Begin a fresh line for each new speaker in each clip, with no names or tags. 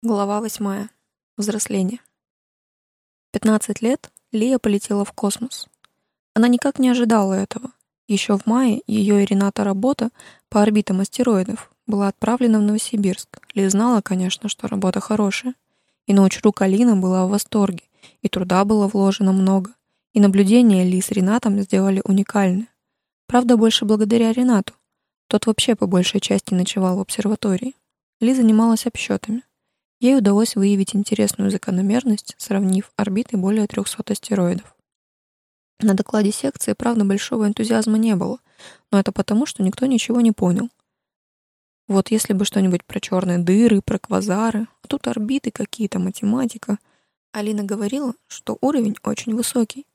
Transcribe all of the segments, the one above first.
Глава восьмая. Взросление. В 15 лет Лия полетела в космос. Она никак не ожидала этого. Еще в мае ее и Рената работа по орбитам астероидов была отправлена в Новосибирск. Ли знала, конечно, что работа хорошая. И ночь рук Алина была в восторге, и труда было вложено много, и наблюдения Ли с Ренатом сделали уникальны. Правда, больше благодаря Ренату. Тот вообще по большей части ночевал в обсерватории. Ли занималась обсчетами. Ей удалось выявить интересную закономерность, сравнив орбиты более 300 астероидов. На докладе секции, правда, большого энтузиазма не было, но это потому, что никто ничего не понял. Вот если бы что-нибудь про черные дыры, про квазары, а тут орбиты какие-то, математика. Алина говорила, что уровень очень высокий,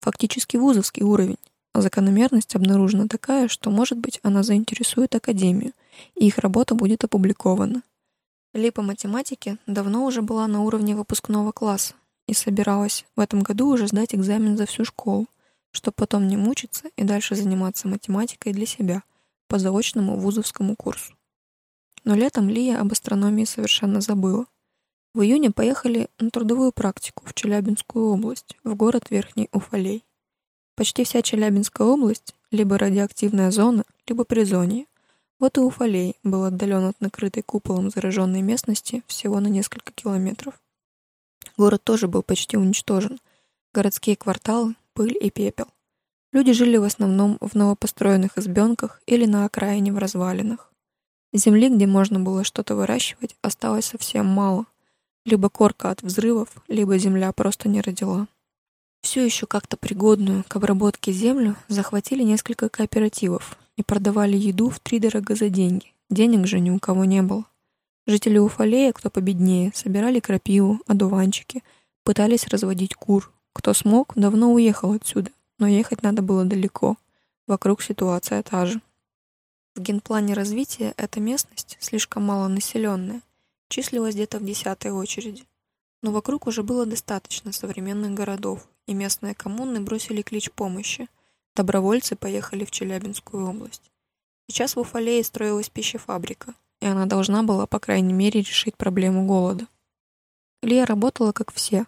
фактически вузовский уровень, а закономерность обнаружена такая, что, может быть, она заинтересует Академию, и их работа будет опубликована. Ли по математике давно уже была на уровне выпускного класса и собиралась в этом году уже сдать экзамен за всю школу, чтобы потом не мучиться и дальше заниматься математикой для себя по заочному вузовскому курсу. Но летом Лия об астрономии совершенно забыла. В июне поехали на трудовую практику в Челябинскую область, в город Верхний Уфалей. Почти вся Челябинская область — либо радиоактивная зона, либо призонье, вот и Уфалей был отдален от накрытой куполом зараженной местности всего на несколько километров. Город тоже был почти уничтожен. Городские кварталы, пыль и пепел. Люди жили в основном в новопостроенных избенках или на окраине в развалинах. Земли, где можно было что-то выращивать, осталось совсем мало. Либо корка от взрывов, либо земля просто не родила. Всю еще как-то пригодную к обработке землю захватили несколько кооперативов, и продавали еду в три дорого за деньги. Денег же ни у кого не было. Жители Уфалея, кто победнее, собирали крапиву, одуванчики, пытались разводить кур. Кто смог, давно уехал отсюда, но ехать надо было далеко. Вокруг ситуация та же. В генплане развития эта местность, слишком малонаселенная, числилась где-то в десятой очереди. Но вокруг уже было достаточно современных городов, и местные коммуны бросили клич помощи, Добровольцы поехали в Челябинскую область. Сейчас в Уфалее строилась пищефабрика, и она должна была, по крайней мере, решить проблему голода. Лия работала, как все,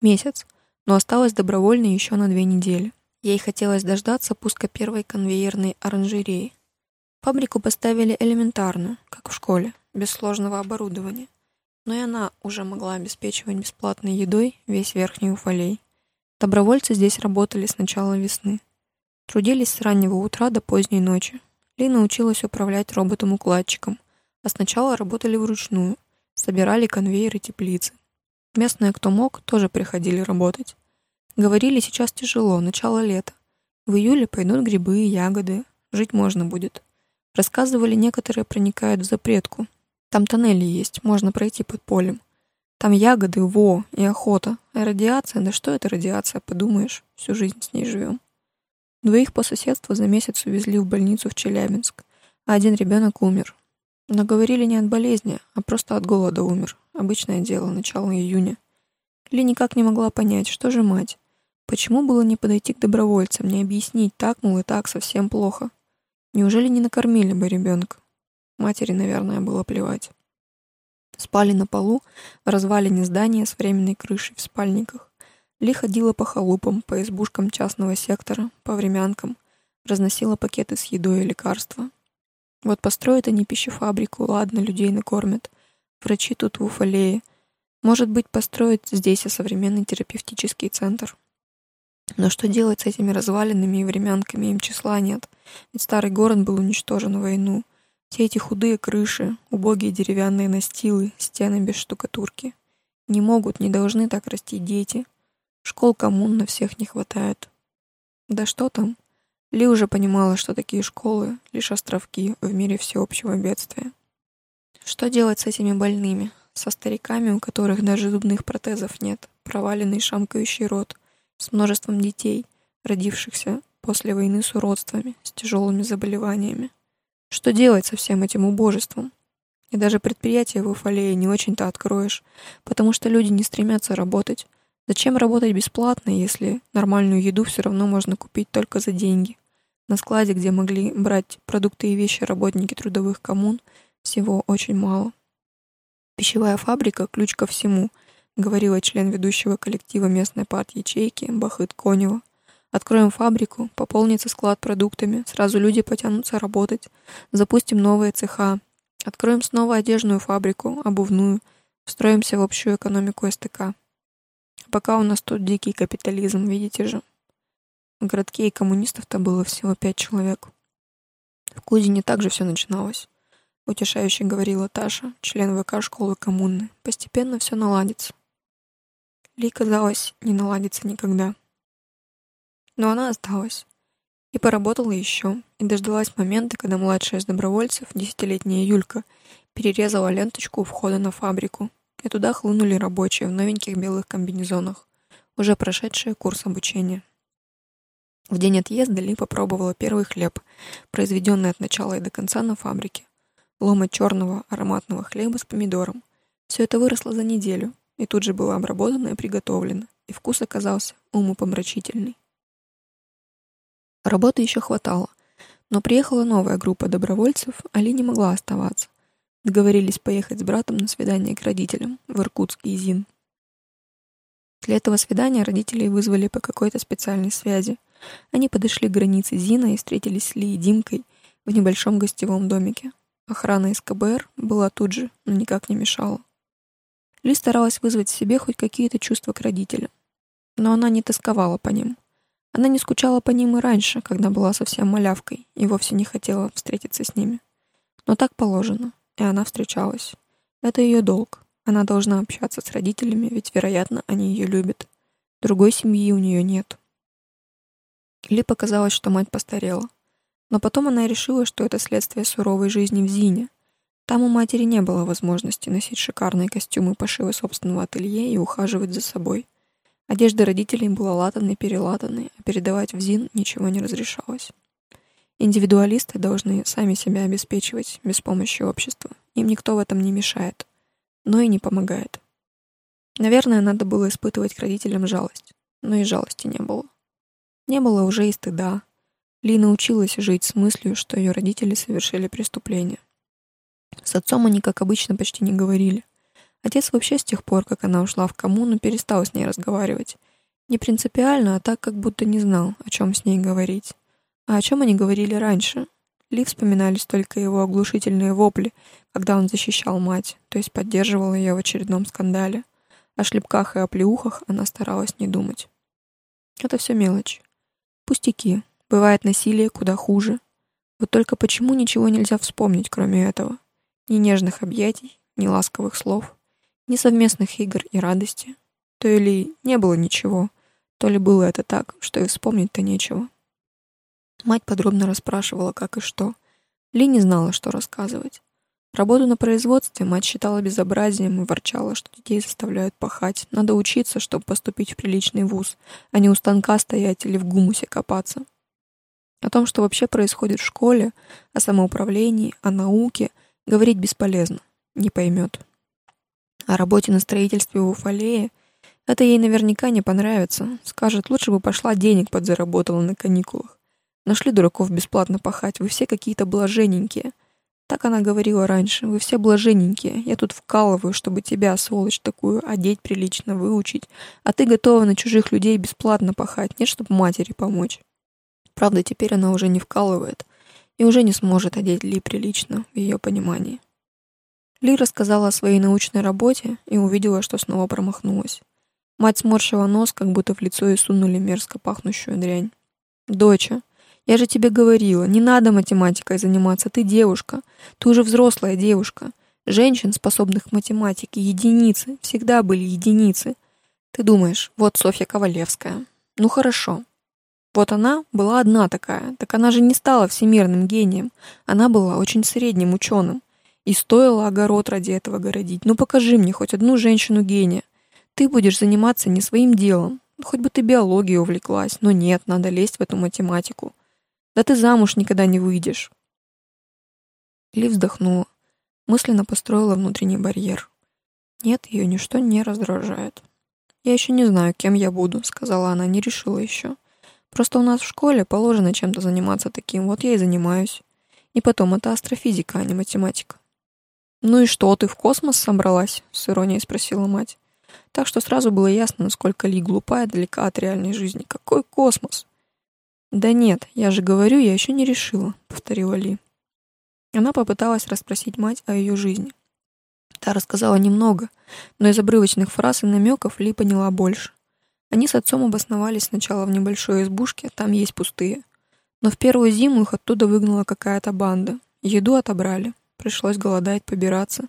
месяц, но осталась добровольной еще на две недели. Ей хотелось дождаться пуска первой конвейерной оранжереи. Фабрику поставили элементарную, как в школе, без сложного оборудования. Но и она уже могла обеспечивать бесплатной едой весь верхний Уфалей. Добровольцы здесь работали с начала весны. Трудились с раннего утра до поздней ночи. Лина училась управлять роботом-укладчиком, а сначала работали вручную, собирали конвейеры теплицы. Местные, кто мог, тоже приходили работать. Говорили, сейчас тяжело, начало лета. В июле пойдут грибы и ягоды, жить можно будет. Рассказывали, некоторые проникают в запретку. Там тоннели есть, можно пройти под полем. Там ягоды, во, и охота. А радиация, да что это радиация, подумаешь, всю жизнь с ней живем. Двоих по соседству за месяц увезли в больницу в Челябинск, а один ребенок умер. Но говорили не от болезни, а просто от голода умер. Обычное дело, начало июня. Ли никак не могла понять, что же мать. Почему было не подойти к добровольцам, не объяснить, так, мол, и так, совсем плохо? Неужели не накормили бы ребенка? Матери, наверное, было плевать. Спали на полу, в развалине здания с временной крышей в спальниках. Ли ходила по халупам, по избушкам частного сектора, по времянкам, разносила пакеты с едой и лекарства. Вот построят они пищефабрику, ладно, людей накормят. Врачи тут в Уфалее. Может быть, построят здесь и современный терапевтический центр. Но что делать с этими развалинами и времянками, им числа нет. Ведь старый город был уничтожен в войну. Все эти худые крыши, убогие деревянные настилы, стены без штукатурки. Не могут, не должны так расти дети — Школ коммун на всех не хватает. Да что там? Ли уже понимала, что такие школы — лишь островки в мире всеобщего бедствия. Что делать с этими больными? Со стариками, у которых даже зубных протезов нет, проваленный шамкающий рот, с множеством детей, родившихся после войны с уродствами, с тяжелыми заболеваниями. Что делать со всем этим убожеством? И даже предприятия в Уфалее не очень-то откроешь, потому что люди не стремятся работать, Зачем работать бесплатно, если нормальную еду все равно можно купить только за деньги? На складе, где могли брать продукты и вещи работники трудовых коммун, всего очень мало. Пищевая фабрика — ключ ко всему, говорила член ведущего коллектива местной партии ячейки Бахыт Конева. Откроем фабрику, пополнится склад продуктами, сразу люди потянутся работать. Запустим новые цеха. Откроем снова одежную фабрику, обувную. Встроимся в общую экономику СТК. Пока у нас тут дикий капитализм, видите же. В городке и коммунистов-то было всего пять человек. В Кузине также все начиналось. Утешающе говорила Таша, член ВК школы коммуны. Постепенно все наладится. Ли, казалось, не наладится никогда. Но она осталась. И поработала еще, и дождалась момента, когда младшая из добровольцев, десятилетняя Юлька, перерезала ленточку у входа на фабрику, и туда хлынули рабочие в новеньких белых комбинезонах, уже прошедшие курс обучения. В день отъезда Ли попробовала первый хлеб, произведенный от начала и до конца на фабрике. Лома черного ароматного хлеба с помидором. Все это выросло за неделю, и тут же было обработано и приготовлено, и вкус оказался умопомрачительный. Работы еще хватало, но приехала новая группа добровольцев, Али не могла оставаться. Договорились поехать с братом на свидание к родителям в Иркутский ЗИН. Для этого свидания родителей вызвали по какой-то специальной связи. Они подошли к границе ЗИНа и встретились с Ли и Димкой в небольшом гостевом домике. Охрана из КБР была тут же, но никак не мешала. Ли старалась вызвать в себе хоть какие-то чувства к родителям. Но она не тосковала по ним. Она не скучала по ним и раньше, когда была совсем малявкой и вовсе не хотела встретиться с ними. Но так положено, и она встречалась. Это ее долг. Она должна общаться с родителями, ведь, вероятно, они ее любят. Другой семьи у нее нет. Ли показалось, что мать постарела. Но потом она решила, что это следствие суровой жизни в Зине. Там у матери не было возможности носить шикарные костюмы пошива собственного ателье и ухаживать за собой. Одежда родителей была латанной-перелатанной, а передавать в ЗИН ничего не разрешалось. Индивидуалисты должны сами себя обеспечивать без помощи общества. Им никто в этом не мешает, но и не помогает. Наверное, надо было испытывать к родителям жалость, но и жалости не было. Не было уже и стыда. Ли научилась жить с мыслью, что ее родители совершили преступление. С отцом они, как обычно, почти не говорили. Отец вообще с тех пор, как она ушла в коммуну, перестал с ней разговаривать. Не принципиально, а так, как будто не знал, о чем с ней говорить. А о чем они говорили раньше? Ли вспоминались только его оглушительные вопли, когда он защищал мать, то есть поддерживал ее в очередном скандале. О шлепках и оплеухах она старалась не думать. Это все мелочь. Пустяки. Бывает насилие куда хуже. Вот только почему ничего нельзя вспомнить, кроме этого? Ни нежных объятий, ни ласковых слов ни совместных игр и радости. То ли не было ничего, то ли было это так, что и вспомнить-то нечего. Мать подробно расспрашивала, как и что. Ли не знала, что рассказывать. Работу на производстве мать считала безобразием и ворчала, что детей заставляют пахать. Надо учиться, чтобы поступить в приличный вуз, а не у станка стоять или в гумусе копаться. О том, что вообще происходит в школе, о самоуправлении, о науке, говорить бесполезно, не поймет о работе на строительстве в Уфалее, это ей наверняка не понравится. Скажет, лучше бы пошла денег подзаработала на каникулах. Нашли дураков бесплатно пахать, вы все какие-то блаженненькие. Так она говорила раньше, вы все блаженненькие. Я тут вкалываю, чтобы тебя, сволочь такую, одеть прилично, выучить. А ты готова на чужих людей бесплатно пахать, нет, чтобы матери помочь. Правда, теперь она уже не вкалывает и уже не сможет одеть Ли прилично, в ее понимании. Ли рассказала о своей научной работе и увидела, что снова промахнулась. Мать сморщила нос, как будто в лицо ей сунули мерзко пахнущую дрянь. «Доча, я же тебе говорила, не надо математикой заниматься, ты девушка. Ты уже взрослая девушка. Женщин, способных к математике, единицы, всегда были единицы. Ты думаешь, вот Софья Ковалевская. Ну хорошо. Вот она была одна такая, так она же не стала всемирным гением. Она была очень средним ученым. И стоило огород ради этого городить. Ну покажи мне хоть одну женщину-гения. Ты будешь заниматься не своим делом. Ну, хоть бы ты биологией увлеклась. Но нет, надо лезть в эту математику. Да ты замуж никогда не выйдешь. Ли вздохнула. Мысленно построила внутренний барьер. Нет, ее ничто не раздражает. «Я еще не знаю, кем я буду», — сказала она, не решила еще. «Просто у нас в школе положено чем-то заниматься таким, вот я и занимаюсь. И потом, это астрофизика, а не математика. «Ну и что, ты в космос собралась?» — с иронией спросила мать. Так что сразу было ясно, насколько Ли глупая далека от реальной жизни. Какой космос? «Да нет, я же говорю, я еще не решила», — повторила Ли. Она попыталась расспросить мать о ее жизни. Та рассказала немного, но из обрывочных фраз и намеков Ли поняла больше. Они с отцом обосновались сначала в небольшой избушке, там есть пустые. Но в первую зиму их оттуда выгнала какая-то банда. Еду отобрали. Пришлось голодать, побираться.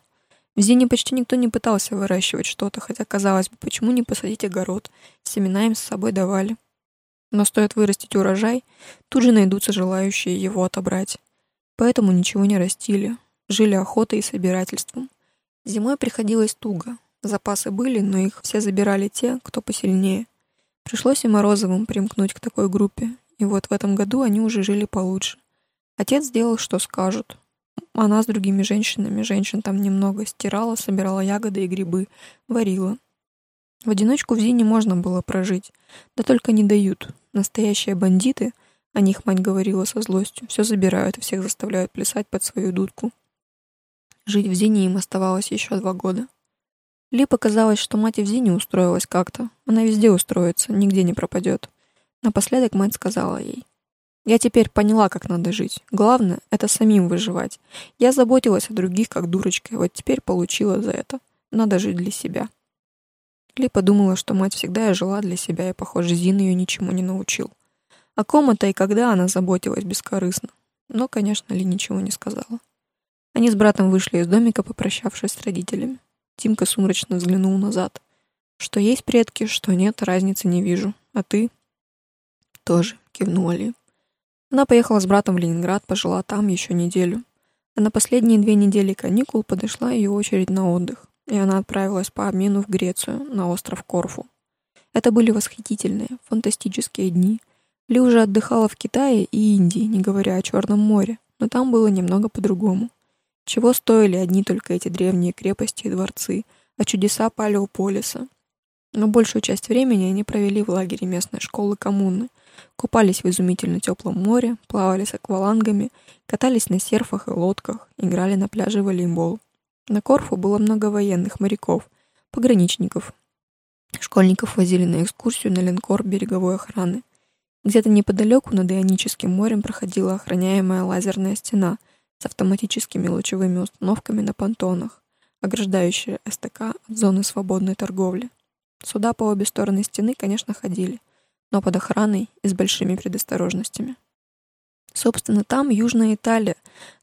В Зине почти никто не пытался выращивать что-то, хотя, казалось бы, почему не посадить огород? Семена им с собой давали. Но стоит вырастить урожай, тут же найдутся желающие его отобрать. Поэтому ничего не растили, жили охотой и собирательством. Зимой приходилось туго. Запасы были, но их все забирали те, кто посильнее. Пришлось и Морозовым примкнуть к такой группе, и вот в этом году они уже жили получше. Отец сделал, что скажут. Она с другими женщинами, женщин там немного, стирала, собирала ягоды и грибы, варила. В одиночку в Зине можно было прожить, да только не дают. Настоящие бандиты, о них мать говорила со злостью, все забирают и всех заставляют плясать под свою дудку. Жить в Зине им оставалось еще два года. Ли показалось, что мать и в Зине устроилась как-то. Она везде устроится, нигде не пропадет. Напоследок мать сказала ей. Я теперь поняла, как надо жить. Главное — это самим выживать. Я заботилась о других, как дурочка, вот теперь получила за это. Надо жить для себя. Ли подумала, что мать всегда и жила для себя, и, похоже, Зин ее ничему не научил. О ком это и когда она заботилась бескорыстно. Но, конечно, Ли ничего не сказала. Они с братом вышли из домика, попрощавшись с родителями. Тимка сумрачно взглянул назад. Что есть предки, что нет, разницы не вижу. А ты? Тоже, кивнула Ли. Она поехала с братом в Ленинград, пожила там еще неделю. А на последние две недели каникул подошла ее очередь на отдых, и она отправилась по обмену в Грецию, на остров Корфу. Это были восхитительные, фантастические дни. Ли уже отдыхала в Китае и Индии, не говоря о Черном море, но там было немного по-другому. Чего стоили одни только эти древние крепости и дворцы, а чудеса Палеополиса. Но большую часть времени они провели в лагере местной школы коммуны — Купались в изумительно теплом море, плавали с аквалангами, катались на серфах и лодках, играли на пляже волейбол. На Корфу было много военных моряков, пограничников. Школьников возили на экскурсию на линкор береговой охраны. Где-то неподалеку над Ионическим морем проходила охраняемая лазерная стена с автоматическими лучевыми установками на понтонах, ограждающая СТК от зоны свободной торговли. Суда по обе стороны стены, конечно, ходили — но под охраной и с большими предосторожностями. Собственно, там Южная Италия,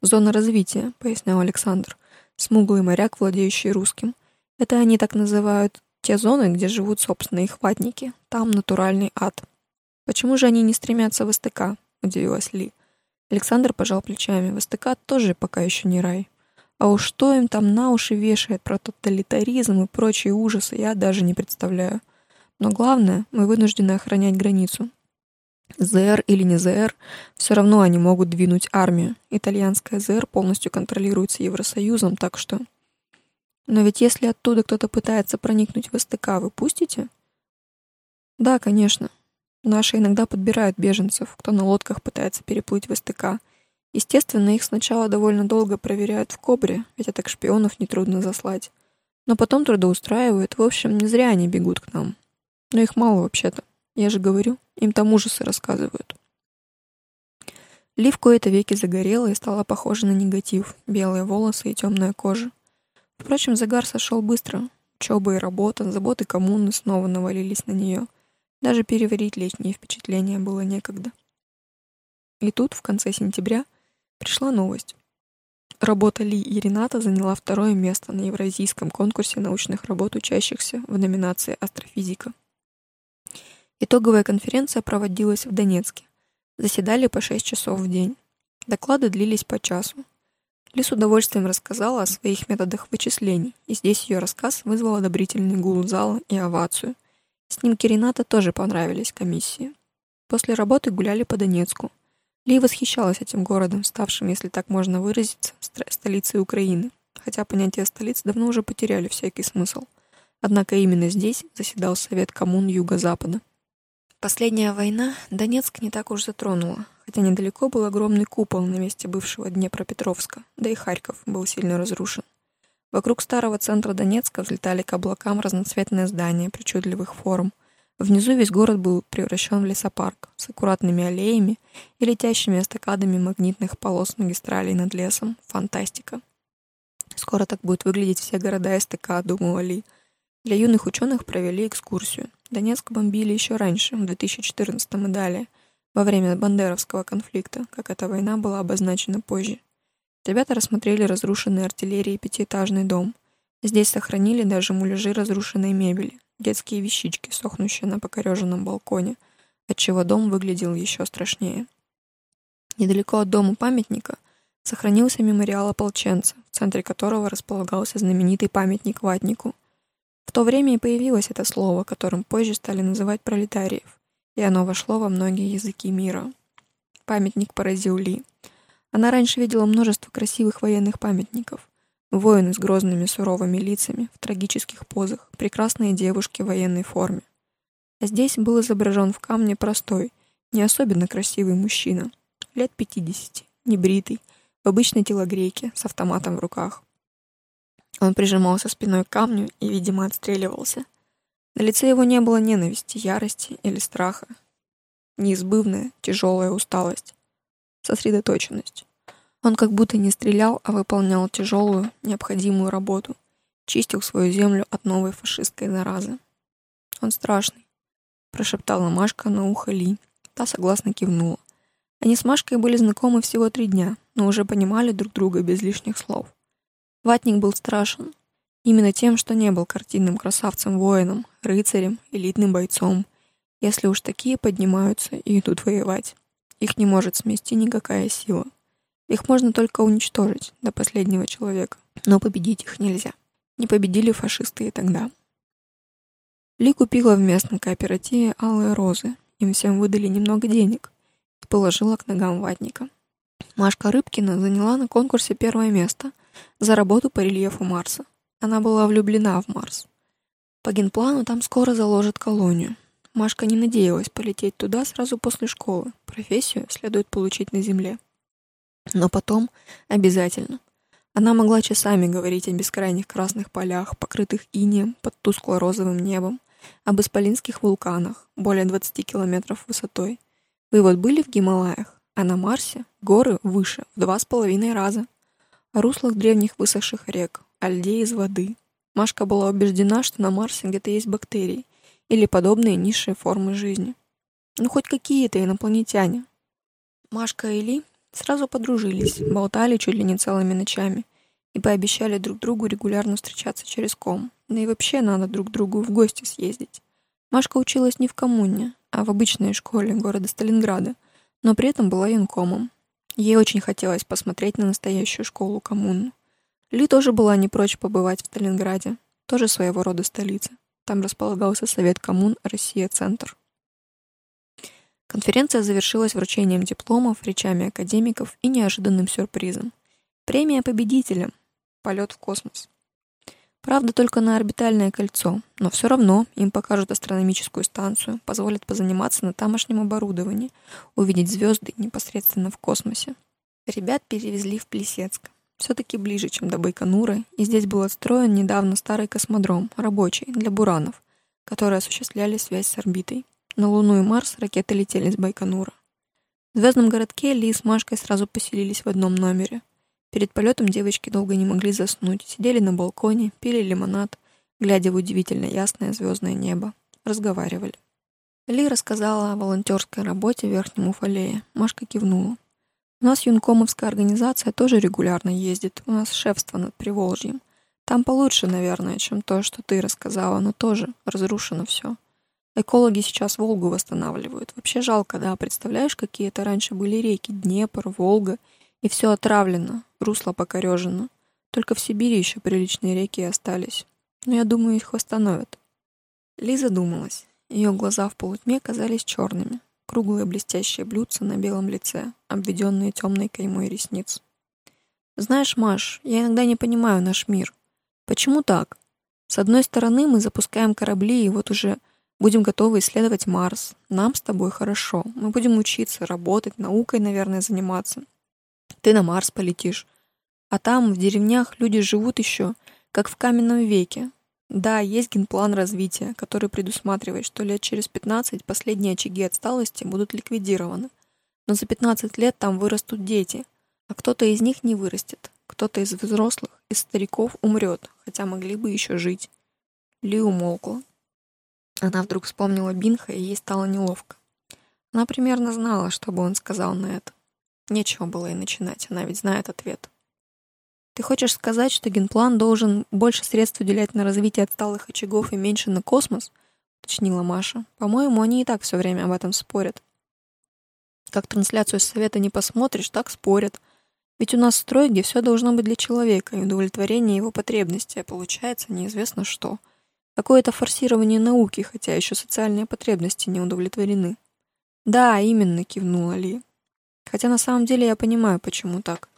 зона развития, пояснял Александр, смуглый моряк, владеющий русским. Это они так называют те зоны, где живут, собственно, их ватники. Там натуральный ад. Почему же они не стремятся в СТК? Удивилась Ли. Александр пожал плечами. В СТК тоже пока еще не рай. А уж что им там на уши вешает про тоталитаризм и прочие ужасы, я даже не представляю. Но главное, мы вынуждены охранять границу. ЗР или не ЗР, все равно они могут двинуть армию. Итальянская ЗР полностью контролируется Евросоюзом, так что... Но ведь если оттуда кто-то пытается проникнуть в СТК, вы пустите? Да, конечно. Наши иногда подбирают беженцев, кто на лодках пытается переплыть в СТК. Естественно, их сначала довольно долго проверяют в Кобре, ведь так шпионов нетрудно заслать. Но потом трудоустраивают, в общем, не зря они бегут к нам. Но их мало вообще-то. Я же говорю, им там ужасы рассказывают. Ли в кои-то веки загорела и стала похожа на негатив, белые волосы и темная кожа. Впрочем, загар сошел быстро. Учеба и работа, заботы коммуны снова навалились на нее. Даже переварить летние впечатления было некогда. И тут, в конце сентября, пришла новость. Работа Ли и Рената заняла второе место на Евразийском конкурсе научных работ учащихся в номинации «Астрофизика». Итоговая конференция проводилась в Донецке. Заседали по 6 часов в день. Доклады длились по часу. Ли с удовольствием рассказала о своих методах вычислений, и здесь ее рассказ вызвал одобрительный гул зала и овацию. Снимки Рената тоже понравились комиссии. После работы гуляли по Донецку. Ли восхищалась этим городом, ставшим, если так можно выразиться, столицей Украины, хотя понятие столицы давно уже потеряли всякий смысл. Однако именно здесь заседал Совет коммун Юго-Запада. Последняя война Донецк не так уж затронула, хотя недалеко был огромный купол на месте бывшего Днепропетровска, да и Харьков был сильно разрушен. Вокруг старого центра Донецка взлетали к облакам разноцветные здания причудливых форм. Внизу весь город был превращен в лесопарк с аккуратными аллеями и летящими эстакадами магнитных полос магистралей над лесом. Фантастика. Скоро так будут выглядеть все города СТК, думала Ли. Для юных ученых провели экскурсию. Донецк бомбили еще раньше, в 2014 и далее, во время Бандеровского конфликта, как эта война была обозначена позже. Ребята рассмотрели разрушенный артиллерией пятиэтажный дом. Здесь сохранили даже муляжи разрушенной мебели, детские вещички, сохнущие на покореженном балконе, отчего дом выглядел еще страшнее. Недалеко от дома памятника сохранился мемориал ополченца, в центре которого располагался знаменитый памятник ватнику. В то время и появилось это слово, которым позже стали называть пролетариев, и оно вошло во многие языки мира. Памятник поразил Ли. Она раньше видела множество красивых военных памятников. Воины с грозными суровыми лицами, в трагических позах, прекрасные девушки в военной форме. А здесь был изображен в камне простой, не особенно красивый мужчина, лет пятидесяти, небритый, в обычной телогрейке, с автоматом в руках. Он прижимался спиной к камню и, видимо, отстреливался. На лице его не было ненависти, ярости или страха. Неизбывная, тяжелая усталость сосредоточенность. Он как будто не стрелял, а выполнял тяжелую, необходимую работу, чистил свою землю от новой фашистской заразы. «Он страшный», — прошептала Машка на ухо Ли. Та согласно кивнула. Они с Машкой были знакомы всего три дня, но уже понимали друг друга без лишних слов. Ватник был страшен. Именно тем, что не был картинным красавцем-воином, рыцарем, элитным бойцом, если уж такие поднимаются и идут воевать. Их не может смести никакая сила. Их можно только уничтожить до последнего человека, но победить их нельзя. Не победили фашисты и тогда. Ли купила в местном кооперативе алые розы. Им всем выдали немного денег и положила к ногам ватника. Машка Рыбкина заняла на конкурсе первое место за работу по рельефу Марса. Она была влюблена в Марс. По генплану там скоро заложат колонию. Машка не надеялась полететь туда сразу после школы. Профессию следует получить на земле. Но потом обязательно. Она могла часами говорить о бескрайних красных полях, покрытых инеем под тускло-розовым небом, об исполинских вулканах, более 20 километров высотой. Вы вот были в Гималаях, а на Марсе горы выше в два с половиной раза. О руслах древних высохших рек, о льде из воды. Машка была убеждена, что на Марсе где-то есть бактерии, или подобные низшие формы жизни. Ну, хоть какие-то инопланетяне. Машка и Ли сразу подружились, болтали чуть ли не целыми ночами и пообещали друг другу регулярно встречаться через ком. Да и вообще надо друг другу в гости съездить. Машка училась не в коммуне, а в обычной школе города Сталинграда, но при этом была юнкомом. Ей очень хотелось посмотреть на настоящую школу коммуну. Ли тоже была не прочь побывать в Сталинграде, тоже своего рода столица. Там располагался Совет коммун «Россия-Центр». Конференция завершилась вручением дипломов, речами академиков и неожиданным сюрпризом. Премия победителям. Полет в космос. Правда, только на орбитальное кольцо, но все равно им покажут астрономическую станцию, позволят позаниматься на тамошнем оборудовании, увидеть звезды непосредственно в космосе. Ребят перевезли в Плесецк все-таки ближе, чем до Байконура, и здесь был отстроен недавно старый космодром, рабочий, для буранов, которые осуществляли связь с орбитой. На Луну и Марс ракеты летели с Байконура. В звездном городке Ли с Машкой сразу поселились в одном номере. Перед полетом девочки долго не могли заснуть, сидели на балконе, пили лимонад, глядя в удивительно ясное звездное небо, разговаривали. Ли рассказала о волонтерской работе в Верхнем Уфалее. Машка кивнула. У нас юнкомовская организация тоже регулярно ездит. У нас шефство над Приволжьем. Там получше, наверное, чем то, что ты рассказала, но тоже разрушено все. Экологи сейчас Волгу восстанавливают. Вообще жалко, да, представляешь, какие это раньше были реки, Днепр, Волга, и все отравлено, русло покорежено. Только в Сибири еще приличные реки остались. Но я думаю, их восстановят. Лиза думалась. Ее глаза в полутьме казались черными круглые блестящие блюдца на белом лице, обведенные темной каймой ресниц. «Знаешь, Маш, я иногда не понимаю наш мир. Почему так? С одной стороны, мы запускаем корабли, и вот уже будем готовы исследовать Марс. Нам с тобой хорошо. Мы будем учиться, работать, наукой, наверное, заниматься. Ты на Марс полетишь. А там, в деревнях, люди живут еще, как в каменном веке. Да, есть генплан развития, который предусматривает, что лет через 15 последние очаги отсталости будут ликвидированы. Но за 15 лет там вырастут дети, а кто-то из них не вырастет, кто-то из взрослых, из стариков умрет, хотя могли бы еще жить. Ли умолкла. Она вдруг вспомнила Бинха, и ей стало неловко. Она примерно знала, что бы он сказал на это. Нечего было и начинать, она ведь знает ответ. Ты хочешь сказать, что генплан должен больше средств уделять на развитие отсталых очагов и меньше на космос? Уточнила Маша. По-моему, они и так все время об этом спорят. Как трансляцию совета не посмотришь, так спорят. Ведь у нас строй, где все должно быть для человека и удовлетворение его потребностей, а получается неизвестно что. Какое-то форсирование науки, хотя еще социальные потребности не удовлетворены. Да, именно, кивнула Ли. Хотя на самом деле я понимаю, почему так.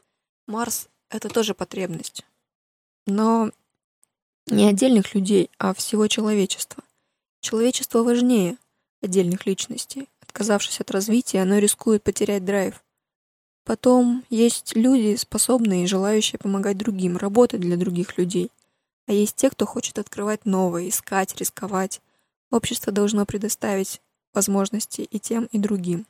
Марс — это тоже потребность. Но не отдельных людей, а всего человечества. Человечество важнее отдельных личностей. Отказавшись от развития, оно рискует потерять драйв. Потом есть люди, способные и желающие помогать другим, работать для других людей. А есть те, кто хочет открывать новое, искать, рисковать. Общество должно предоставить возможности и тем, и другим.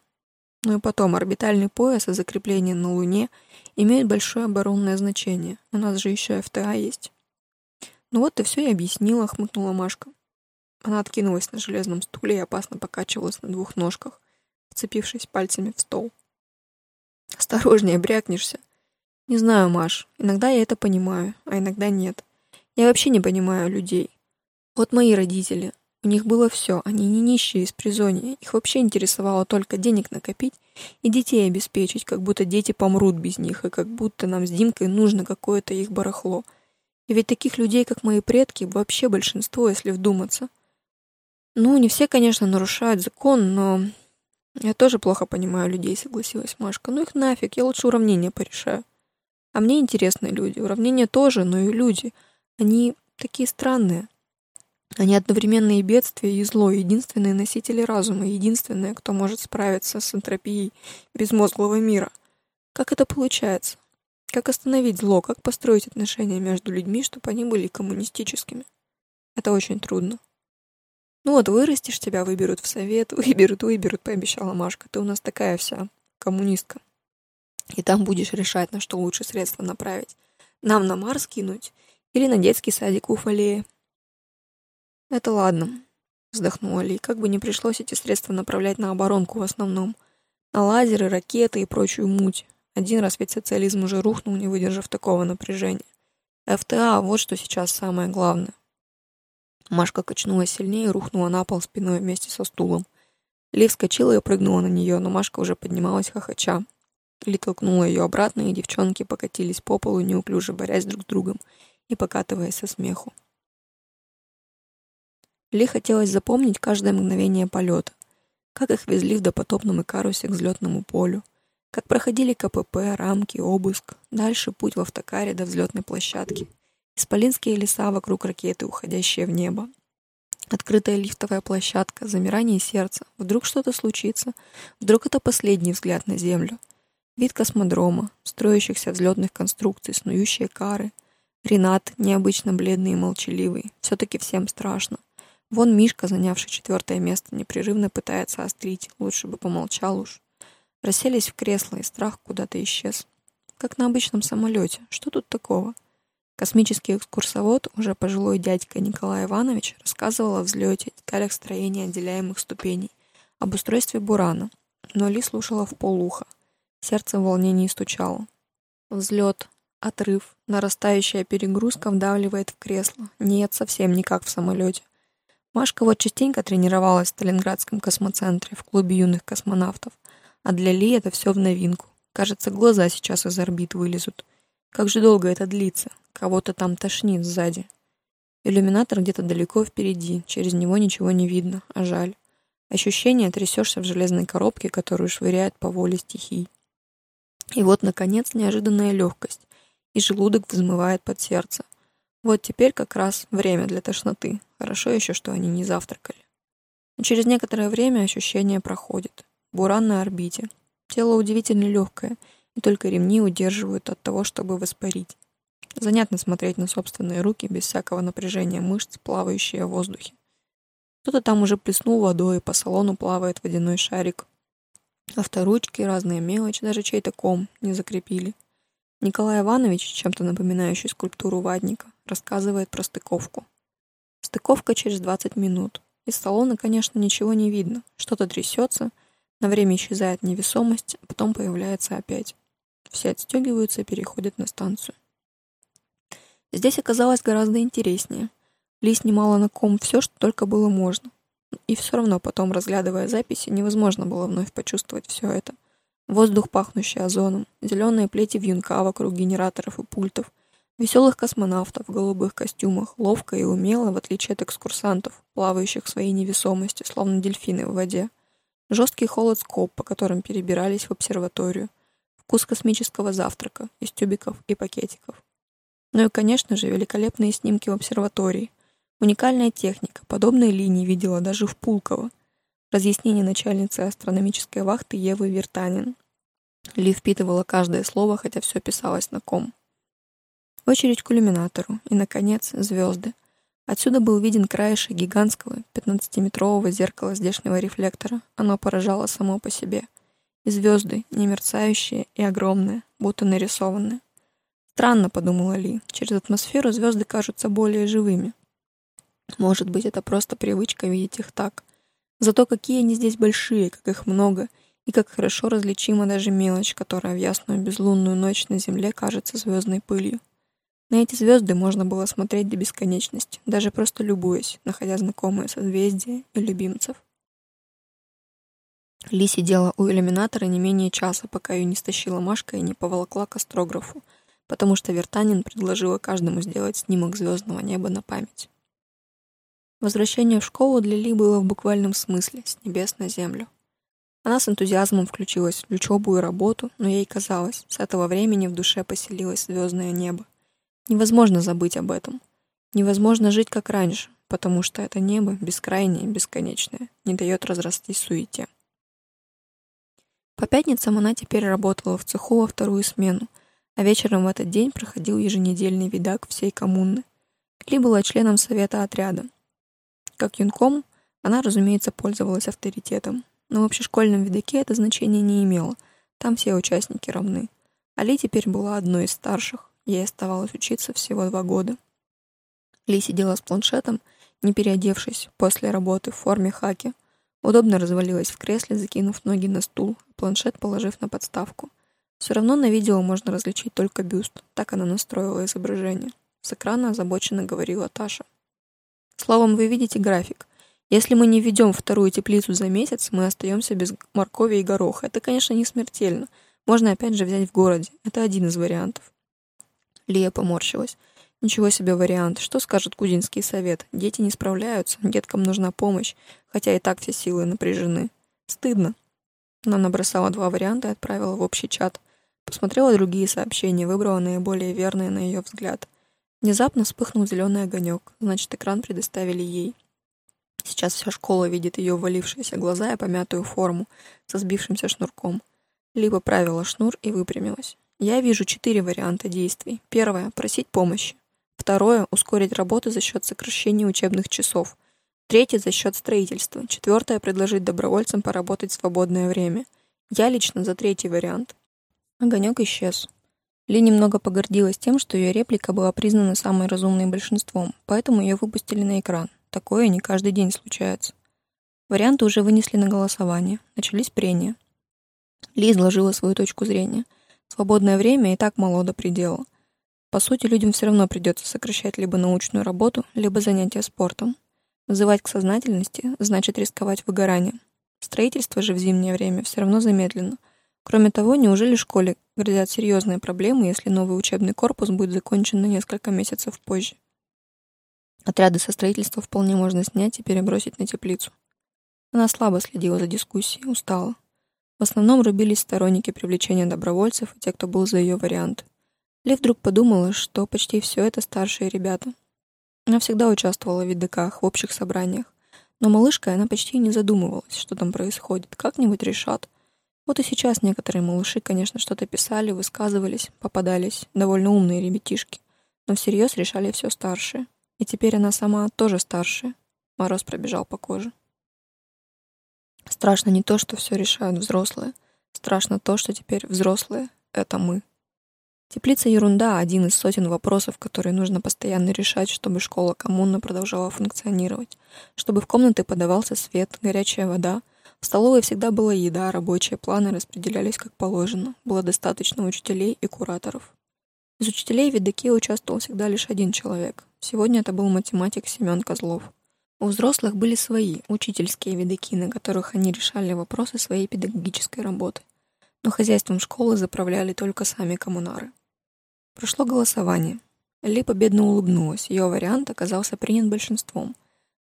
Ну и потом, орбитальный пояс и закрепление на Луне имеют большое оборонное значение. У нас же еще ФТА есть. Ну вот ты все и объяснила, хмыкнула Машка. Она откинулась на железном стуле и опасно покачивалась на двух ножках, вцепившись пальцами в стол. «Осторожнее, брякнешься». «Не знаю, Маш. Иногда я это понимаю, а иногда нет. Я вообще не понимаю людей. Вот мои родители. У них было все, они не нищие из призония. Их вообще интересовало только денег накопить и детей обеспечить, как будто дети помрут без них, и как будто нам с Димкой нужно какое-то их барахло. И ведь таких людей, как мои предки, вообще большинство, если вдуматься. Ну, не все, конечно, нарушают закон, но я тоже плохо понимаю людей, согласилась Машка. Ну их нафиг, я лучше уравнения порешаю. А мне интересны люди. Уравнения тоже, но и люди. Они такие странные. Они одновременно и бедствие, и зло, единственные носители разума, единственные, кто может справиться с энтропией безмозглого мира. Как это получается? Как остановить зло? Как построить отношения между людьми, чтобы они были коммунистическими? Это очень трудно. Ну вот вырастешь, тебя выберут в совет, выберут, выберут, пообещала Машка. Ты у нас такая вся коммунистка. И там будешь решать, на что лучше средства направить. Нам на Марс кинуть или на детский садик у Фалея. «Это ладно», — вздохнула Ли. «Как бы не пришлось эти средства направлять на оборонку в основном. На лазеры, ракеты и прочую муть. Один раз ведь социализм уже рухнул, не выдержав такого напряжения. ФТА — вот что сейчас самое главное». Машка качнулась сильнее и рухнула на пол спиной вместе со стулом. Ли вскочила и прыгнула на нее, но Машка уже поднималась хохоча. Ли толкнула ее обратно, и девчонки покатились по полу, неуклюже борясь друг с другом и покатываясь со смеху. Ли хотелось запомнить каждое мгновение полета. Как их везли в допотопном Икарусе к взлетному полю. Как проходили КПП, рамки, обыск. Дальше путь в автокаре до взлетной площадки. Исполинские леса вокруг ракеты, уходящие в небо. Открытая лифтовая площадка, замирание сердца. Вдруг что-то случится. Вдруг это последний взгляд на Землю. Вид космодрома, строящихся взлетных конструкций, снующие кары. Ренат, необычно бледный и молчаливый. Все-таки всем страшно. Вон Мишка, занявший четвертое место, непрерывно пытается острить. Лучше бы помолчал уж. Расселись в кресло, и страх куда-то исчез. Как на обычном самолете. Что тут такого? Космический экскурсовод, уже пожилой дядька Николай Иванович, рассказывал о взлете, деталях строения отделяемых ступеней, об устройстве бурана. Но Ли слушала в полуха. Сердце в волнении стучало. Взлет, отрыв, нарастающая перегрузка вдавливает в кресло. Нет, совсем не как в самолете. Машка вот частенько тренировалась в Сталинградском космоцентре, в клубе юных космонавтов. А для Ли это все в новинку. Кажется, глаза сейчас из орбит вылезут. Как же долго это длится? Кого-то там тошнит сзади. Иллюминатор где-то далеко впереди, через него ничего не видно, а жаль. Ощущение трясешься в железной коробке, которую швыряет по воле стихий. И вот, наконец, неожиданная легкость, и желудок взмывает под сердце. Вот теперь как раз время для тошноты. Хорошо еще, что они не завтракали. Но через некоторое время ощущение проходит. Буран на орбите. Тело удивительно легкое, и только ремни удерживают от того, чтобы воспарить. Занятно смотреть на собственные руки без всякого напряжения мышц, плавающие в воздухе. Кто-то там уже плеснул водой, и по салону плавает водяной шарик. Авторучки, разные мелочи, даже чей-то ком не закрепили. Николай Иванович, чем-то напоминающий скульптуру вадника, рассказывает про стыковку. Стыковка через 20 минут. Из салона, конечно, ничего не видно. Что-то трясется, на время исчезает невесомость, а потом появляется опять. Все отстегиваются и переходят на станцию. Здесь оказалось гораздо интереснее. Ли снимала на ком все, что только было можно. И все равно потом, разглядывая записи, невозможно было вновь почувствовать все это. Воздух, пахнущий озоном, зеленые плети вьюнка вокруг генераторов и пультов, веселых космонавтов в голубых костюмах, ловко и умело, в отличие от экскурсантов, плавающих в своей невесомости, словно дельфины в воде. Жесткий холод скоб, по которым перебирались в обсерваторию. Вкус космического завтрака из тюбиков и пакетиков. Ну и, конечно же, великолепные снимки в обсерватории. Уникальная техника, подобной линии видела даже в Пулково. Разъяснение начальницы астрономической вахты Евы Вертанин. Ли впитывала каждое слово, хотя все писалось на ком. Очередь к иллюминатору. И, наконец, звезды. Отсюда был виден краешек гигантского 15-метрового зеркала здешнего рефлектора. Оно поражало само по себе. И звезды, не мерцающие и огромные, будто нарисованные. Странно, подумала Ли, через атмосферу звезды кажутся более живыми. Может быть, это просто привычка видеть их так. Зато какие они здесь большие, как их много, и как хорошо различима даже мелочь, которая в ясную безлунную ночь на земле кажется звездной пылью. На эти звезды можно было смотреть до бесконечности, даже просто любуясь, находя знакомые созвездия и любимцев. Ли сидела у иллюминатора не менее часа, пока ее не стащила Машка и не поволокла к астрографу, потому что Вертанин предложила каждому сделать снимок звездного неба на память. Возвращение в школу для Ли было в буквальном смысле, с небес на землю. Она с энтузиазмом включилась в учебу и работу, но ей казалось, с этого времени в душе поселилось звездное небо. Невозможно забыть об этом. Невозможно жить как раньше, потому что это небо, бескрайнее, бесконечное, не дает разрастись суете. По пятницам она теперь работала в цеху во вторую смену, а вечером в этот день проходил еженедельный видак всей коммуны. Кли была членом совета отряда. Как юнком, она, разумеется, пользовалась авторитетом, но в общешкольном видаке это значение не имело, там все участники равны. Али теперь была одной из старших, Ей оставалось учиться всего два года. Ли сидела с планшетом, не переодевшись, после работы в форме хаки. Удобно развалилась в кресле, закинув ноги на стул, планшет положив на подставку. Все равно на видео можно различить только бюст, так она настроила изображение. С экрана озабоченно говорила Таша. Словом, вы видите график. Если мы не введем вторую теплицу за месяц, мы остаемся без моркови и гороха. Это, конечно, не смертельно. Можно опять же взять в городе. Это один из вариантов. Лия поморщилась. Ничего себе вариант. Что скажет кузинский совет? Дети не справляются, деткам нужна помощь, хотя и так все силы напряжены. Стыдно. Она набросала два варианта и отправила в общий чат. Посмотрела другие сообщения, выбрала наиболее верные на ее взгляд. Внезапно вспыхнул зеленый огонек, значит, экран предоставили ей. Сейчас вся школа видит ее ввалившиеся глаза и помятую форму со сбившимся шнурком. Либо правила шнур и выпрямилась. Я вижу четыре варианта действий. Первое — просить помощи. Второе — ускорить работу за счет сокращения учебных часов. Третье — за счет строительства. Четвертое — предложить добровольцам поработать в свободное время. Я лично за третий вариант. Огонек исчез. Ли немного погордилась тем, что ее реплика была признана самой разумной большинством, поэтому ее выпустили на экран. Такое не каждый день случается. Варианты уже вынесли на голосование. Начались прения. Ли изложила свою точку зрения — Свободное время и так мало до предела. По сути, людям все равно придется сокращать либо научную работу, либо занятия спортом. Вызывать к сознательности значит рисковать выгоранием. Строительство же в зимнее время все равно замедлено. Кроме того, неужели школе грозят серьезные проблемы, если новый учебный корпус будет закончен на несколько месяцев позже? Отряды со строительства вполне можно снять и перебросить на теплицу. Она слабо следила за дискуссией, устала. В основном рубились сторонники привлечения добровольцев и те, кто был за ее вариант. Ли вдруг подумала, что почти все это старшие ребята. Она всегда участвовала в видыках, в общих собраниях. Но малышкой она почти не задумывалась, что там происходит, как-нибудь решат. Вот и сейчас некоторые малыши, конечно, что-то писали, высказывались, попадались, довольно умные ребятишки. но всерьез решали все старшие. И теперь она сама тоже старшая. Мороз пробежал по коже. Страшно не то, что все решают взрослые. Страшно то, что теперь взрослые — это мы. Теплица — ерунда, один из сотен вопросов, которые нужно постоянно решать, чтобы школа коммуна продолжала функционировать, чтобы в комнаты подавался свет, горячая вода, в столовой всегда была еда, рабочие планы распределялись как положено, было достаточно учителей и кураторов. Из учителей в Видаке участвовал всегда лишь один человек. Сегодня это был математик Семен Козлов. У взрослых были свои, учительские видаки, на которых они решали вопросы своей педагогической работы. Но хозяйством школы заправляли только сами коммунары. Прошло голосование. Ли победно улыбнулась. Ее вариант оказался принят большинством.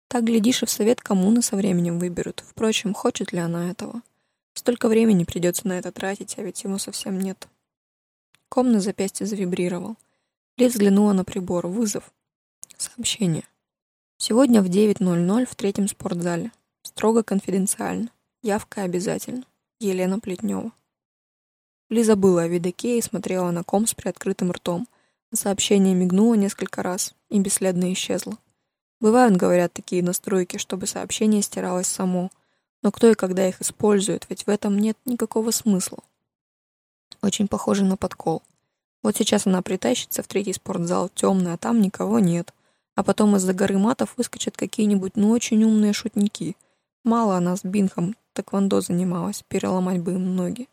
Так, глядишь, и в совет коммуны со временем выберут. Впрочем, хочет ли она этого? Столько времени придется на это тратить, а ведь ему совсем нет. Ком на запястье завибрировал. Ли взглянула на прибор. Вызов. Сообщение. Сегодня в 9.00 в третьем спортзале. Строго конфиденциально. Явка обязательно. Елена Плетнева. Лиза была о видаке и смотрела на ком с приоткрытым ртом. Сообщение мигнуло несколько раз и бесследно исчезло. Бывают, говорят, такие настройки, чтобы сообщение стиралось само. Но кто и когда их использует, ведь в этом нет никакого смысла. Очень похоже на подкол. Вот сейчас она притащится в третий спортзал, темный, а там никого нет а потом из-за горы матов выскочат какие-нибудь ну очень умные шутники. Мало она с Бинхом тэквондо занималась, переломать бы им ноги.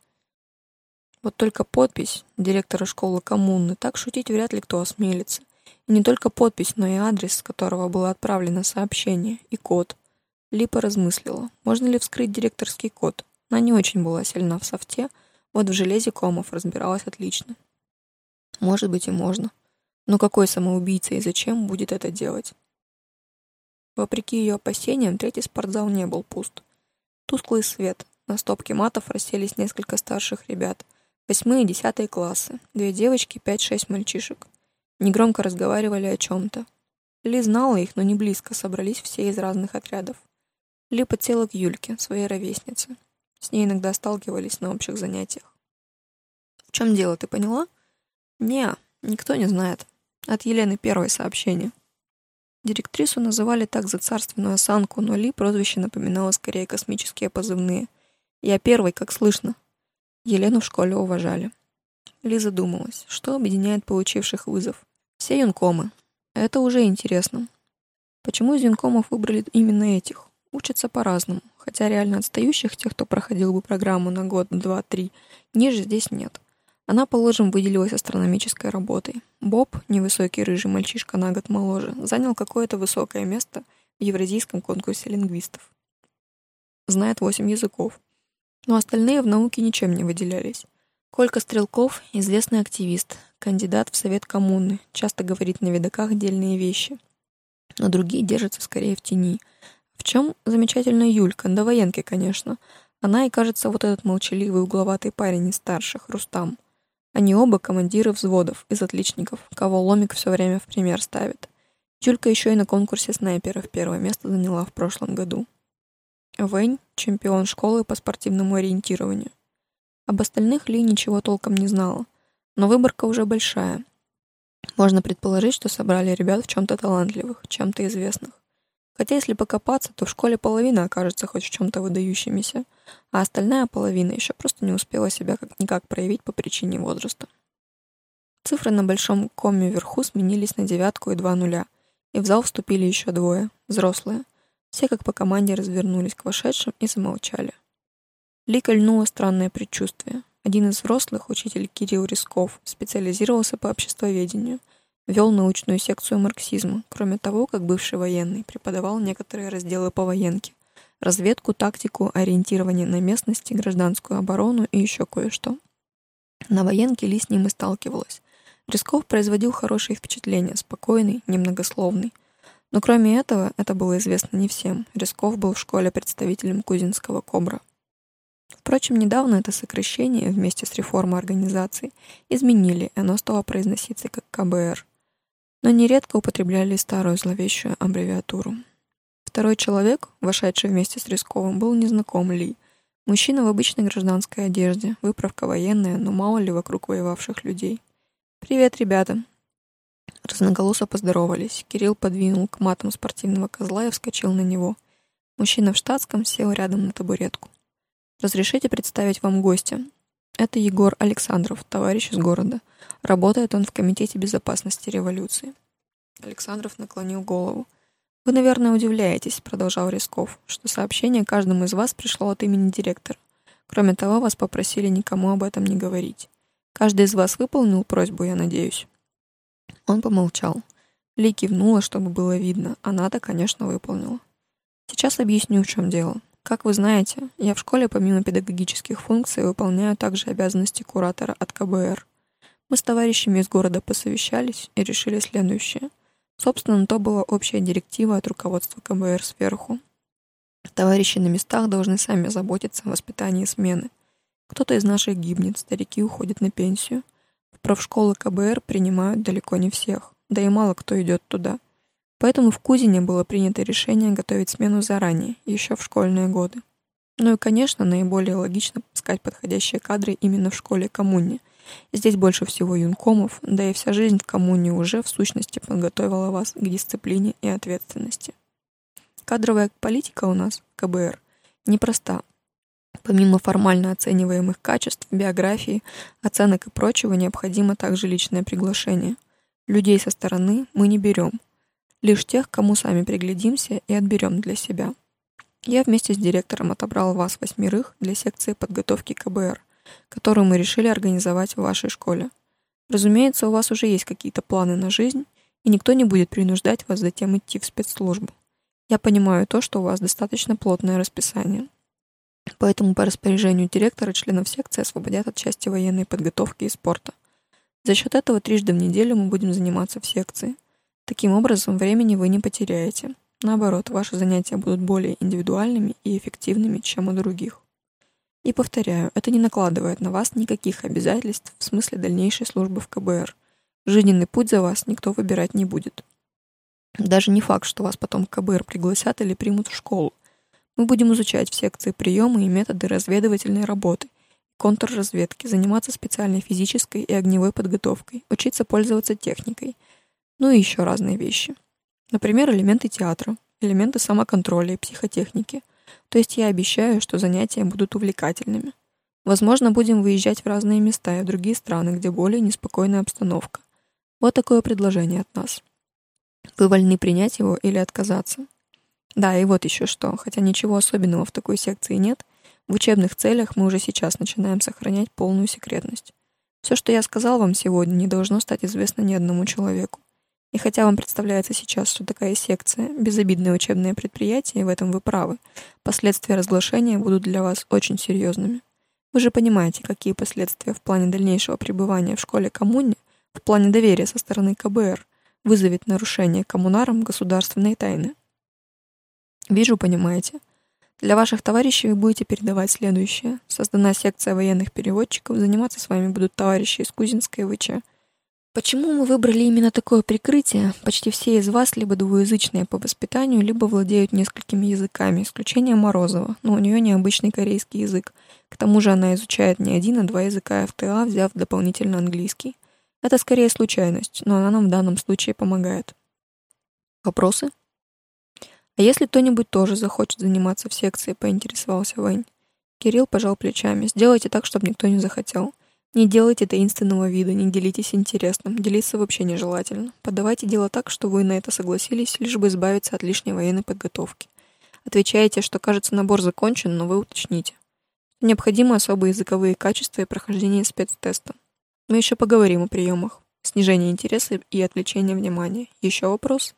Вот только подпись директора школы коммуны, так шутить вряд ли кто осмелится. И не только подпись, но и адрес, с которого было отправлено сообщение, и код. Липа размыслила, можно ли вскрыть директорский код. Она не очень была сильна в софте, вот в железе комов разбиралась отлично. Может быть и можно. Но какой самоубийца и зачем будет это делать? Вопреки ее опасениям, третий спортзал не был пуст. Тусклый свет. На стопке матов расселись несколько старших ребят. Восьмые и десятые классы. Две девочки, пять-шесть мальчишек. Негромко разговаривали о чем-то. Ли знала их, но не близко, собрались все из разных отрядов. Ли подсела к Юльке, своей ровеснице. С ней иногда сталкивались на общих занятиях. «В чем дело, ты поняла?» «Не, никто не знает», от Елены первое сообщение. Директрису называли так за царственную осанку, но Ли прозвище напоминало скорее космические позывные. Я первый, как слышно. Елену в школе уважали. Ли задумалась, что объединяет получивших вызов. Все юнкомы. Это уже интересно. Почему из юнкомов выбрали именно этих? Учатся по-разному, хотя реально отстающих, тех, кто проходил бы программу на год, два, три, ниже здесь нет. Она, положим, выделилась астрономической работой. Боб, невысокий рыжий мальчишка на год моложе, занял какое-то высокое место в Евразийском конкурсе лингвистов. Знает восемь языков. Но остальные в науке ничем не выделялись. Колька Стрелков — известный активист, кандидат в Совет коммуны, часто говорит на видоках дельные вещи. Но другие держатся скорее в тени. В чем замечательная Юлька, до военки, конечно. Она и, кажется, вот этот молчаливый угловатый парень из старших, Рустам — они оба командиры взводов из отличников, кого Ломик все время в пример ставит. Юлька еще и на конкурсе снайперов первое место заняла в прошлом году. Вэнь — чемпион школы по спортивному ориентированию. Об остальных Ли ничего толком не знала, но выборка уже большая. Можно предположить, что собрали ребят в чем-то талантливых, чем-то известных. Хотя если покопаться, то в школе половина окажется хоть в чем-то выдающимися, а остальная половина еще просто не успела себя как-никак проявить по причине возраста. Цифры на большом коме вверху сменились на девятку и два нуля, и в зал вступили еще двое, взрослые. Все как по команде развернулись к вошедшим и замолчали. Ли кольнуло странное предчувствие. Один из взрослых, учитель Кирилл Рисков, специализировался по обществоведению — Вел научную секцию марксизма, кроме того, как бывший военный, преподавал некоторые разделы по военке, разведку, тактику, ориентирование на местности, гражданскую оборону и еще кое-что. На военке Ли с ним и сталкивалась. Рисков производил хорошее впечатление, спокойный, немногословный. Но кроме этого, это было известно не всем. Рисков был в школе представителем Кузинского Кобра. Впрочем, недавно это сокращение вместе с реформой организации изменили, и оно стало произноситься как КБР но нередко употребляли старую зловещую аббревиатуру. Второй человек, вошедший вместе с Рисковым, был незнаком Ли. Мужчина в обычной гражданской одежде, выправка военная, но мало ли вокруг воевавших людей. «Привет, ребята!» Разноголосо поздоровались. Кирилл подвинул к матам спортивного козла и вскочил на него. Мужчина в штатском сел рядом на табуретку. «Разрешите представить вам гостя? Это Егор Александров, товарищ из города. Работает он в Комитете безопасности революции». Александров наклонил голову. «Вы, наверное, удивляетесь», — продолжал Рисков, «что сообщение каждому из вас пришло от имени директора. Кроме того, вас попросили никому об этом не говорить. Каждый из вас выполнил просьбу, я надеюсь?» Он помолчал. Ли кивнула, чтобы было видно. Она-то, конечно, выполнила. Сейчас объясню, в чем дело. Как вы знаете, я в школе помимо педагогических функций выполняю также обязанности куратора от КБР. Мы с товарищами из города посовещались и решили следующее. Собственно, то была общая директива от руководства КБР сверху. Товарищи на местах должны сами заботиться о воспитании смены. Кто-то из наших гибнет, старики уходят на пенсию. В профшколы КБР принимают далеко не всех, да и мало кто идет туда. Поэтому в Кузине было принято решение готовить смену заранее, еще в школьные годы. Ну и, конечно, наиболее логично искать подходящие кадры именно в школе коммуне. Здесь больше всего юнкомов, да и вся жизнь в коммуне уже, в сущности, подготовила вас к дисциплине и ответственности. Кадровая политика у нас, КБР, непроста. Помимо формально оцениваемых качеств, биографии, оценок и прочего, необходимо также личное приглашение. Людей со стороны мы не берем, Лишь тех, кому сами приглядимся и отберем для себя. Я вместе с директором отобрал вас восьмерых для секции подготовки КБР, которую мы решили организовать в вашей школе. Разумеется, у вас уже есть какие-то планы на жизнь, и никто не будет принуждать вас затем идти в спецслужбу. Я понимаю то, что у вас достаточно плотное расписание. Поэтому по распоряжению директора членов секции освободят от части военной подготовки и спорта. За счет этого трижды в неделю мы будем заниматься в секции – Таким образом, времени вы не потеряете. Наоборот, ваши занятия будут более индивидуальными и эффективными, чем у других. И повторяю, это не накладывает на вас никаких обязательств в смысле дальнейшей службы в КБР. Жизненный путь за вас никто выбирать не будет. Даже не факт, что вас потом КБР пригласят или примут в школу. Мы будем изучать в секции приемы и методы разведывательной работы, контрразведки, заниматься специальной физической и огневой подготовкой, учиться пользоваться техникой, ну и еще разные вещи. Например, элементы театра, элементы самоконтроля и психотехники. То есть я обещаю, что занятия будут увлекательными. Возможно, будем выезжать в разные места и в другие страны, где более неспокойная обстановка. Вот такое предложение от нас. Вы вольны принять его или отказаться. Да, и вот еще что. Хотя ничего особенного в такой секции нет, в учебных целях мы уже сейчас начинаем сохранять полную секретность. Все, что я сказал вам сегодня, не должно стать известно ни одному человеку. И хотя вам представляется сейчас, что такая секция — безобидное учебное предприятие, и в этом вы правы, последствия разглашения будут для вас очень серьезными. Вы же понимаете, какие последствия в плане дальнейшего пребывания в школе коммуне, в плане доверия со стороны КБР, вызовет нарушение коммунаром государственной тайны. Вижу, понимаете. Для ваших товарищей вы будете передавать следующее. Создана секция военных переводчиков, заниматься с вами будут товарищи из Кузинской ВЧ — Почему мы выбрали именно такое прикрытие? Почти все из вас либо двуязычные по воспитанию, либо владеют несколькими языками, исключение Морозова, но у нее необычный корейский язык. К тому же она изучает не один, а два языка ФТА, взяв дополнительно английский. Это скорее случайность, но она нам в данном случае помогает. Вопросы? А если кто-нибудь тоже захочет заниматься в секции, поинтересовался Вэнь. Кирилл пожал плечами. Сделайте так, чтобы никто не захотел. Не делайте таинственного вида, не делитесь интересным, делиться вообще нежелательно. Подавайте дело так, что вы на это согласились, лишь бы избавиться от лишней военной подготовки. Отвечаете, что, кажется, набор закончен, но вы уточните. Необходимы особые языковые качества и прохождение спецтеста. Мы еще поговорим о приемах. Снижение интереса и отвлечение внимания. Еще вопрос?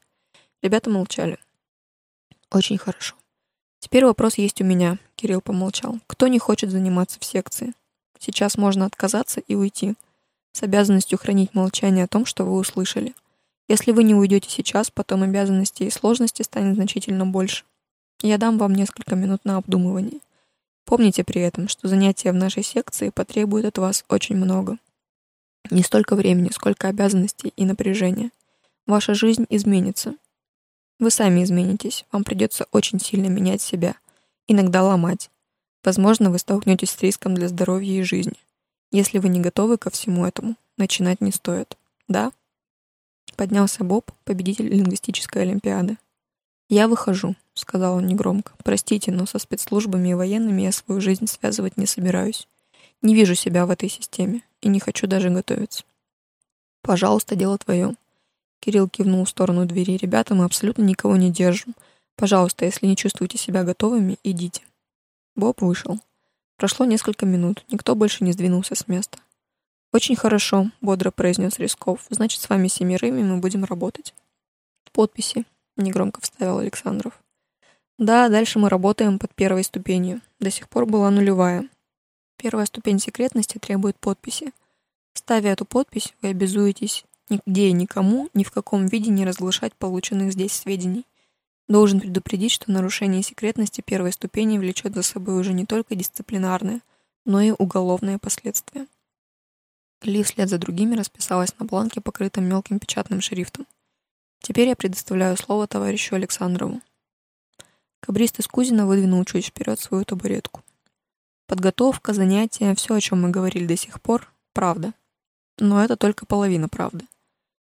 Ребята молчали. Очень хорошо. Теперь вопрос есть у меня, Кирилл помолчал. Кто не хочет заниматься в секции? Сейчас можно отказаться и уйти, с обязанностью хранить молчание о том, что вы услышали. Если вы не уйдете сейчас, потом обязанностей и сложностей станет значительно больше. Я дам вам несколько минут на обдумывание. Помните при этом, что занятия в нашей секции потребуют от вас очень много. Не столько времени, сколько обязанностей и напряжения. Ваша жизнь изменится. Вы сами изменитесь, вам придется очень сильно менять себя, иногда ломать. Возможно, вы столкнетесь с риском для здоровья и жизни. Если вы не готовы ко всему этому, начинать не стоит. Да? Поднялся Боб, победитель лингвистической олимпиады. «Я выхожу», — сказал он негромко. «Простите, но со спецслужбами и военными я свою жизнь связывать не собираюсь. Не вижу себя в этой системе и не хочу даже готовиться». «Пожалуйста, дело твое». Кирилл кивнул в сторону двери. «Ребята, мы абсолютно никого не держим. Пожалуйста, если не чувствуете себя готовыми, идите». Боб вышел. Прошло несколько минут. Никто больше не сдвинулся с места. «Очень хорошо», — бодро произнес Рисков. «Значит, с вами семерыми мы будем работать». «Подписи», — негромко вставил Александров. «Да, дальше мы работаем под первой ступенью. До сих пор была нулевая. Первая ступень секретности требует подписи. Ставя эту подпись, вы обязуетесь нигде и никому, ни в каком виде не разглашать полученных здесь сведений. Должен предупредить, что нарушение секретности первой ступени влечет за собой уже не только дисциплинарные, но и уголовные последствия. Ли вслед за другими расписалась на бланке, покрытом мелким печатным шрифтом. Теперь я предоставляю слово товарищу Александрову. Кабрист из Кузина выдвинул чуть вперед свою табуретку. Подготовка, занятия, все, о чем мы говорили до сих пор, правда. Но это только половина правды.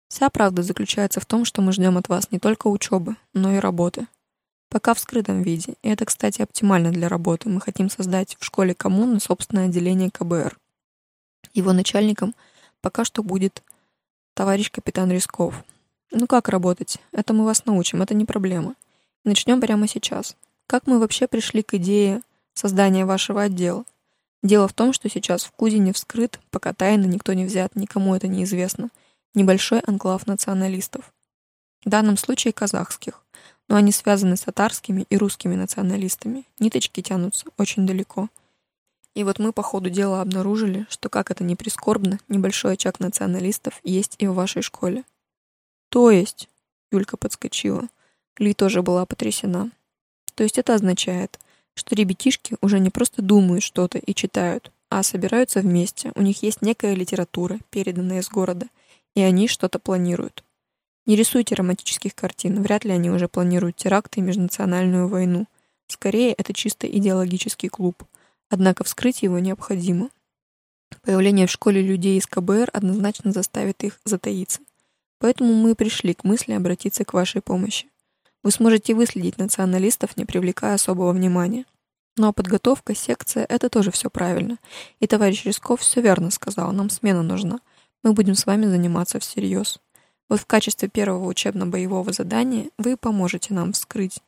Вся правда заключается в том, что мы ждем от вас не только учебы, но и работы. Пока в скрытом виде, и это, кстати, оптимально для работы, мы хотим создать в школе коммуны собственное отделение КБР. Его начальником пока что будет товарищ капитан Рисков. Ну как работать? Это мы вас научим, это не проблема. Начнем прямо сейчас. Как мы вообще пришли к идее создания вашего отдела? Дело в том, что сейчас в Кузине вскрыт, пока тайно никто не взят, никому это не известно, небольшой анклав националистов. В данном случае казахских, но они связаны с татарскими и русскими националистами. Ниточки тянутся очень далеко. И вот мы по ходу дела обнаружили, что, как это ни прискорбно, небольшой очаг националистов есть и в вашей школе. То есть, Юлька подскочила. Ли тоже была потрясена. То есть это означает, что ребятишки уже не просто думают что-то и читают, а собираются вместе, у них есть некая литература, переданная из города, и они что-то планируют. Не рисуйте романтических картин, вряд ли они уже планируют теракты и межнациональную войну. Скорее, это чисто идеологический клуб — Однако вскрыть его необходимо. Появление в школе людей из КБР однозначно заставит их затаиться. Поэтому мы пришли к мысли обратиться к вашей помощи. Вы сможете выследить националистов, не привлекая особого внимания. Ну а подготовка, секция — это тоже все правильно. И товарищ Рисков все верно сказал, нам смена нужна. Мы будем с вами заниматься всерьез. Вот в качестве первого учебно-боевого задания вы поможете нам вскрыть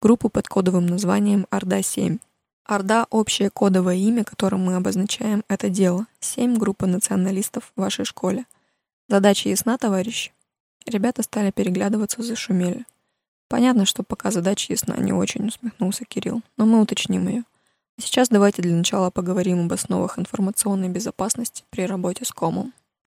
группу под кодовым названием «Орда-7». Орда — общее кодовое имя, которым мы обозначаем это дело. Семь группы националистов в вашей школе. Задача ясна, товарищи? Ребята стали переглядываться, зашумели. Понятно, что пока задача ясна, не очень усмехнулся Кирилл, но мы уточним ее. Сейчас давайте для начала поговорим об основах информационной безопасности при работе с комом.